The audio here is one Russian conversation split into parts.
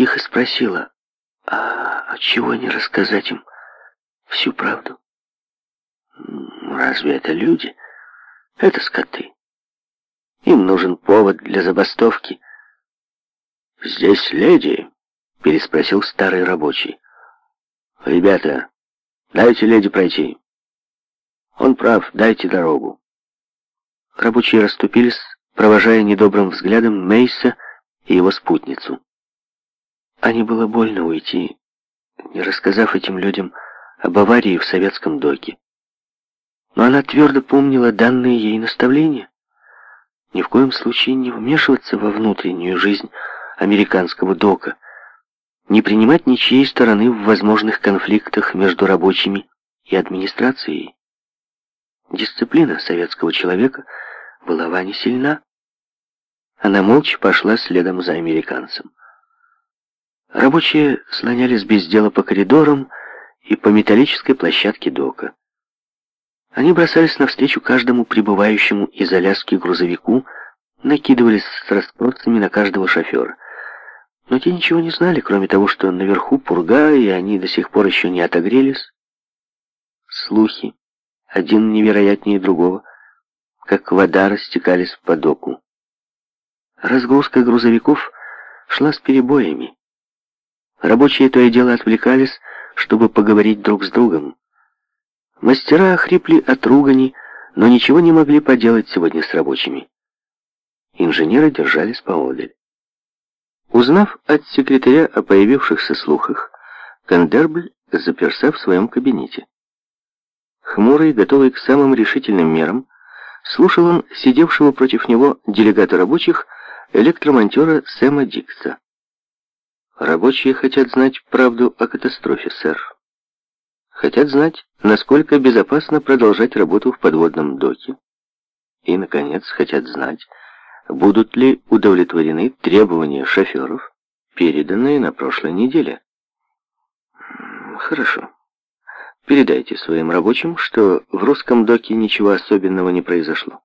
тихо спросила, «А чего не рассказать им всю правду?» «Разве это люди? Это скоты. Им нужен повод для забастовки». «Здесь леди?» — переспросил старый рабочий. «Ребята, дайте леди пройти. Он прав, дайте дорогу». Рабочие расступились, провожая недобрым взглядом Мейса и его спутницу. А было больно уйти, не рассказав этим людям об аварии в советском доке. Но она твердо помнила данные ей наставления. Ни в коем случае не вмешиваться во внутреннюю жизнь американского дока, не принимать ничьей стороны в возможных конфликтах между рабочими и администрацией. Дисциплина советского человека была Ване сильна. Она молча пошла следом за американцем. Рабочие слонялись без дела по коридорам и по металлической площадке дока. Они бросались навстречу каждому прибывающему из Аляски грузовику, накидывались с расспросами на каждого шофера. Но те ничего не знали, кроме того, что наверху пурга, и они до сих пор еще не отогрелись. Слухи, один невероятнее другого, как вода растекались по доку. Разгрузка грузовиков шла с перебоями. Рабочие то и дело отвлекались, чтобы поговорить друг с другом. Мастера охрипли от ругани, но ничего не могли поделать сегодня с рабочими. Инженеры держались поодаль. Узнав от секретаря о появившихся слухах, Кандербль заперся в своем кабинете. Хмурый, готовый к самым решительным мерам, слушал он сидевшего против него делегата рабочих электромонтера Сэма Дикса. Рабочие хотят знать правду о катастрофе, сэр. Хотят знать, насколько безопасно продолжать работу в подводном доке. И, наконец, хотят знать, будут ли удовлетворены требования шоферов, переданные на прошлой неделе. Хорошо. Передайте своим рабочим, что в русском доке ничего особенного не произошло.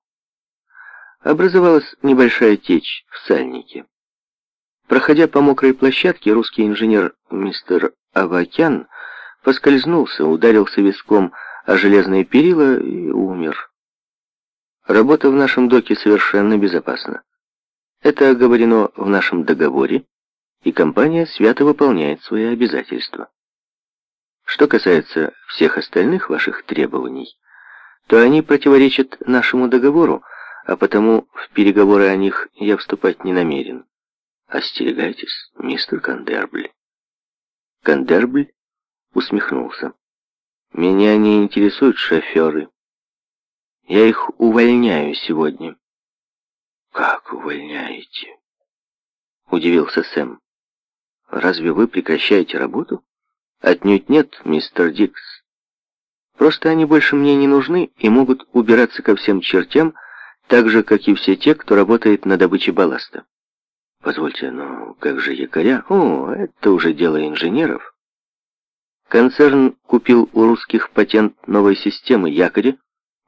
Образовалась небольшая течь в сальнике. Проходя по мокрой площадке, русский инженер мистер Авакян поскользнулся, ударился виском о железные перила и умер. Работа в нашем доке совершенно безопасна. Это оговорено в нашем договоре, и компания свято выполняет свои обязательства. Что касается всех остальных ваших требований, то они противоречат нашему договору, а потому в переговоры о них я вступать не намерен. «Остерегайтесь, мистер Кандербль». Кандербль усмехнулся. «Меня не интересуют шоферы. Я их увольняю сегодня». «Как увольняете?» — удивился Сэм. «Разве вы прекращаете работу?» «Отнюдь нет, мистер Дикс. Просто они больше мне не нужны и могут убираться ко всем чертям, так же, как и все те, кто работает на добыче балласта». Позвольте, но как же якоря? О, это уже дело инженеров. Концерн купил у русских патент новой системы якоря,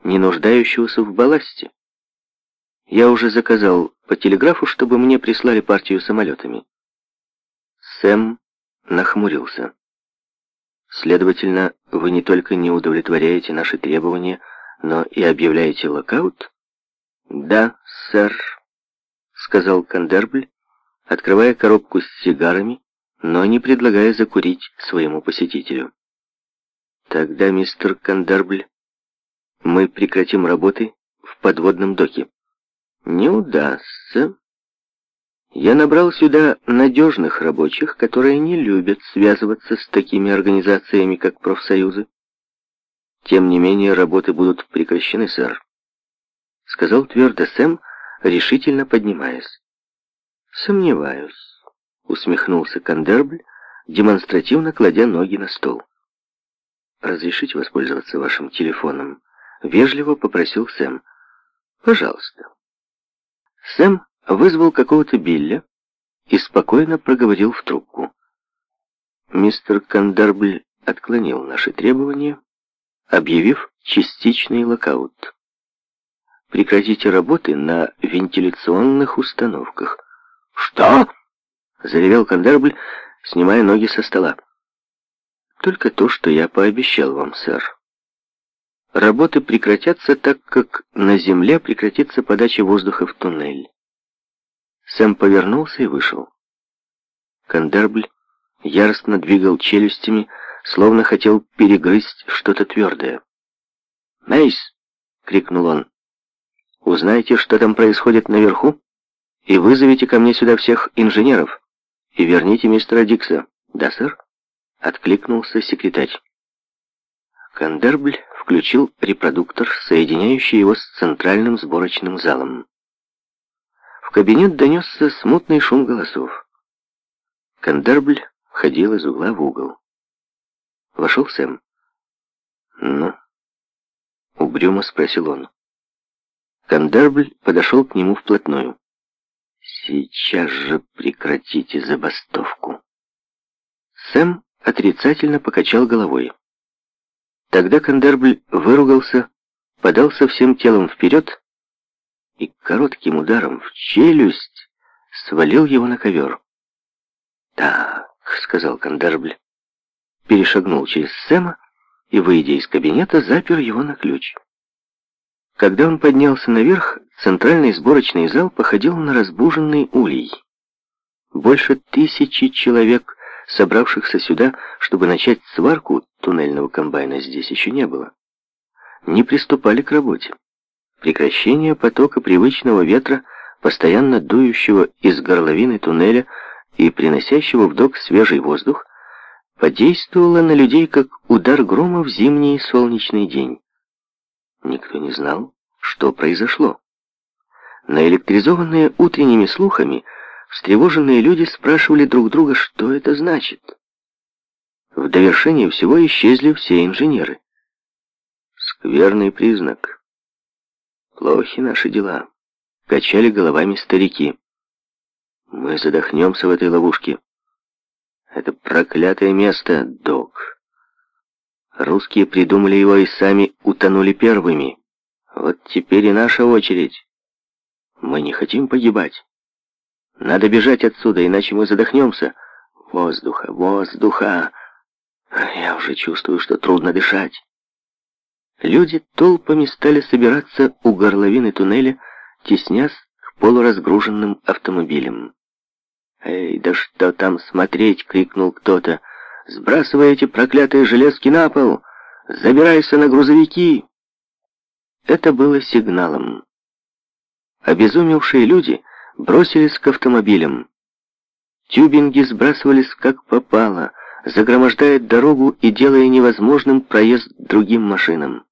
не нуждающегося в балласте. Я уже заказал по телеграфу, чтобы мне прислали партию самолетами. Сэм нахмурился. Следовательно, вы не только не удовлетворяете наши требования, но и объявляете локаут? Да, сэр, сказал Кандербль открывая коробку с сигарами, но не предлагая закурить своему посетителю. «Тогда, мистер Кандарбль, мы прекратим работы в подводном доке». «Не удастся. Я набрал сюда надежных рабочих, которые не любят связываться с такими организациями, как профсоюзы. Тем не менее, работы будут прекращены, сэр», — сказал твердо Сэм, решительно поднимаясь. «Сомневаюсь», — усмехнулся Кандербль, демонстративно кладя ноги на стол. «Разрешите воспользоваться вашим телефоном?» — вежливо попросил Сэм. «Пожалуйста». Сэм вызвал какого-то Билля и спокойно проговорил в трубку. Мистер Кандарбль отклонил наши требования, объявив частичный локаут. «Прекратите работы на вентиляционных установках», «Что?» — заревел кондербль, снимая ноги со стола. «Только то, что я пообещал вам, сэр. Работы прекратятся, так как на земле прекратится подача воздуха в туннель». Сэм повернулся и вышел. Кондербль яростно двигал челюстями, словно хотел перегрызть что-то твердое. «Мейс!» — крикнул он. узнаете, что там происходит наверху?» и вызовите ко мне сюда всех инженеров и верните мистера Дикса». «Да, сэр?» — откликнулся секретарь. Кандербль включил репродуктор, соединяющий его с центральным сборочным залом. В кабинет донесся смутный шум голосов. Кандербль ходил из угла в угол. Вошел Сэм. «Ну?» — угрюмо спросил он. Кандербль подошел к нему вплотную. «Сейчас же прекратите забастовку!» Сэм отрицательно покачал головой. Тогда Кандербль выругался, подался всем телом вперед и коротким ударом в челюсть свалил его на ковер. «Так», — сказал Кандербль, перешагнул через Сэма и, выйдя из кабинета, запер его на ключ. Когда он поднялся наверх, центральный сборочный зал походил на разбуженный улей. Больше тысячи человек, собравшихся сюда, чтобы начать сварку туннельного комбайна, здесь еще не было. Не приступали к работе. Прекращение потока привычного ветра, постоянно дующего из горловины туннеля и приносящего вдох свежий воздух, подействовало на людей, как удар грома в зимний солнечный день. Никто не знал, что произошло. Наэлектризованные утренними слухами, встревоженные люди спрашивали друг друга, что это значит. В довершение всего исчезли все инженеры. Скверный признак. Плохи наши дела. Качали головами старики. Мы задохнемся в этой ловушке. Это проклятое место, док. Русские придумали его и сами утонули первыми. Вот теперь и наша очередь. Мы не хотим погибать. Надо бежать отсюда, иначе мы задохнемся. Воздуха, воздуха. Я уже чувствую, что трудно дышать. Люди толпами стали собираться у горловины туннеля, теснясь к полуразгруженным автомобилям. «Эй, да что там смотреть!» — крикнул кто-то. «Сбрасывай эти проклятые железки на пол!» Забирайся на грузовики!» Это было сигналом. Обезумевшие люди бросились к автомобилям. Тюбинги сбрасывались как попало, загромождая дорогу и делая невозможным проезд другим машинам.